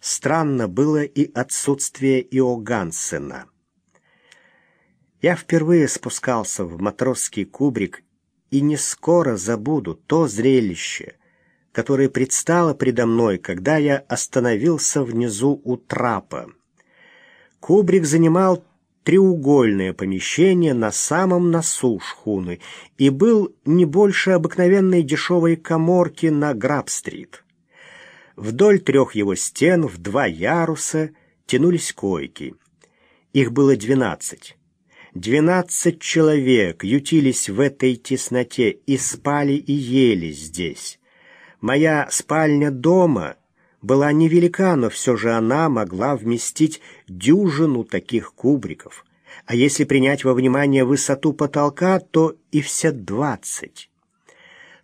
Странно было и отсутствие Иогансена. Я впервые спускался в матросский кубрик и не скоро забуду то зрелище, которое предстало предо мной, когда я остановился внизу у трапа. Кубрик занимал треугольное помещение на самом носу шхуны и был не больше обыкновенной дешевой коморки на Граб-стрит. Вдоль трех его стен в два яруса тянулись койки. Их было двенадцать. Двенадцать человек ютились в этой тесноте и спали и ели здесь. Моя спальня дома была невелика, но все же она могла вместить дюжину таких кубриков. А если принять во внимание высоту потолка, то и все двадцать.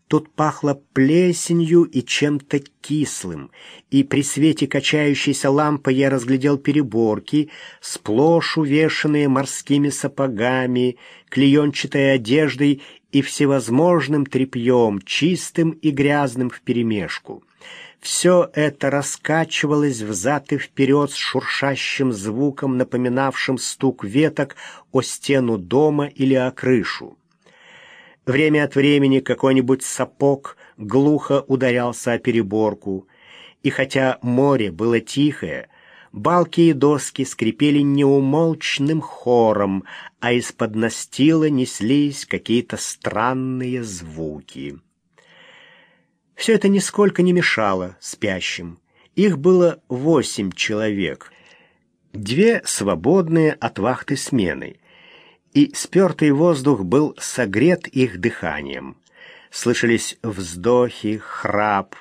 Тут пахло плесенью и чем-то кислым, и при свете качающейся лампы я разглядел переборки, сплошь увешанные морскими сапогами, клеенчатой одеждой и всевозможным тряпьем, чистым и грязным вперемешку. Все это раскачивалось взад и вперед с шуршащим звуком, напоминавшим стук веток о стену дома или о крышу. Время от времени какой-нибудь сапог глухо ударялся о переборку, и хотя море было тихое, балки и доски скрипели неумолчным хором, а из-под настила неслись какие-то странные звуки. Все это нисколько не мешало спящим. Их было восемь человек, две свободные от вахты смены — и спертый воздух был согрет их дыханием. Слышались вздохи, храп,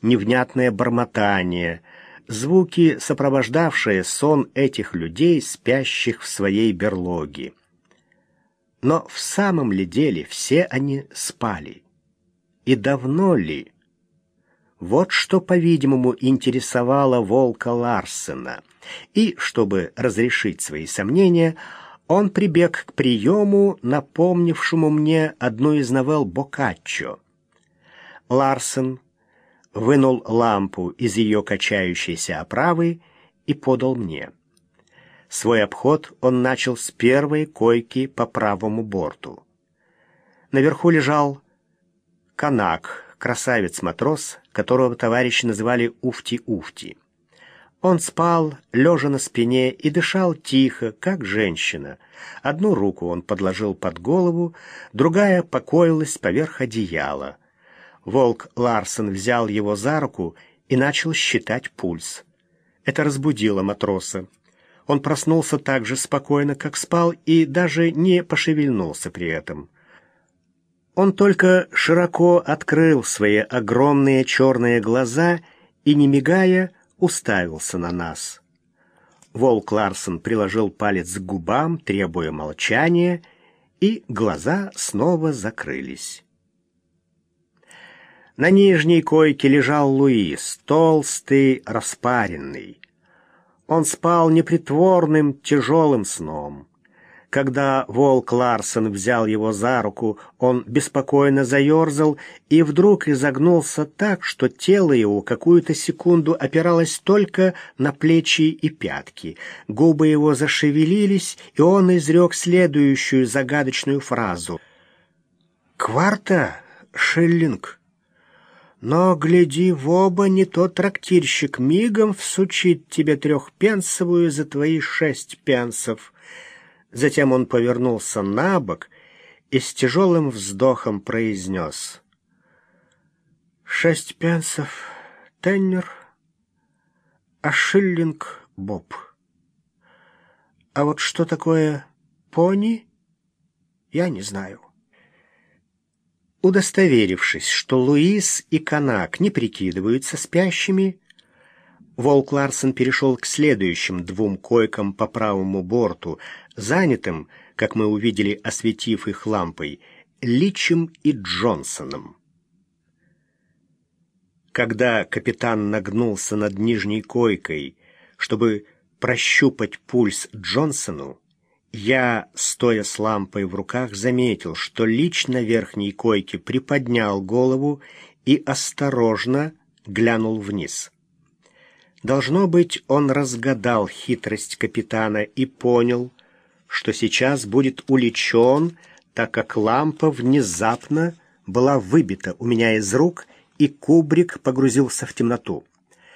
невнятное бормотание, звуки, сопровождавшие сон этих людей, спящих в своей берлоге. Но в самом ли деле все они спали? И давно ли? Вот что, по-видимому, интересовало волка Ларсена. И, чтобы разрешить свои сомнения, он прибег к приему, напомнившему мне одну из новелл Боккаччо. Ларсен вынул лампу из ее качающейся оправы и подал мне. Свой обход он начал с первой койки по правому борту. Наверху лежал канак, красавец-матрос, которого товарищи называли Уфти-Уфти. Он спал, лежа на спине, и дышал тихо, как женщина. Одну руку он подложил под голову, другая покоилась поверх одеяла. Волк Ларсен взял его за руку и начал считать пульс. Это разбудило матроса. Он проснулся так же спокойно, как спал, и даже не пошевельнулся при этом. Он только широко открыл свои огромные черные глаза и, не мигая, уставился на нас. Волк Ларсон приложил палец к губам, требуя молчания, и глаза снова закрылись. На нижней койке лежал Луис, толстый, распаренный. Он спал непритворным, тяжелым сном. Когда волк Ларсен взял его за руку, он беспокойно заерзал и вдруг изогнулся так, что тело его какую-то секунду опиралось только на плечи и пятки. Губы его зашевелились, и он изрек следующую загадочную фразу. «Кварта, шиллинг!» Но, гляди, в оба не тот трактирщик мигом всучит тебе трехпенсовую за твои шесть пенсов. Затем он повернулся на бок и с тяжелым вздохом произнес. «Шесть пенсов теннер, а шиллинг боб. А вот что такое пони, я не знаю». Удостоверившись, что Луис и Канак не прикидываются спящими, Волк Ларсен перешел к следующим двум койкам по правому борту, занятым, как мы увидели, осветив их лампой, Личем и Джонсоном. Когда капитан нагнулся над нижней койкой, чтобы прощупать пульс Джонсону, я, стоя с лампой в руках, заметил, что Лич на верхней койке приподнял голову и осторожно глянул вниз. Должно быть, он разгадал хитрость капитана и понял, что сейчас будет уличен, так как лампа внезапно была выбита у меня из рук, и кубрик погрузился в темноту.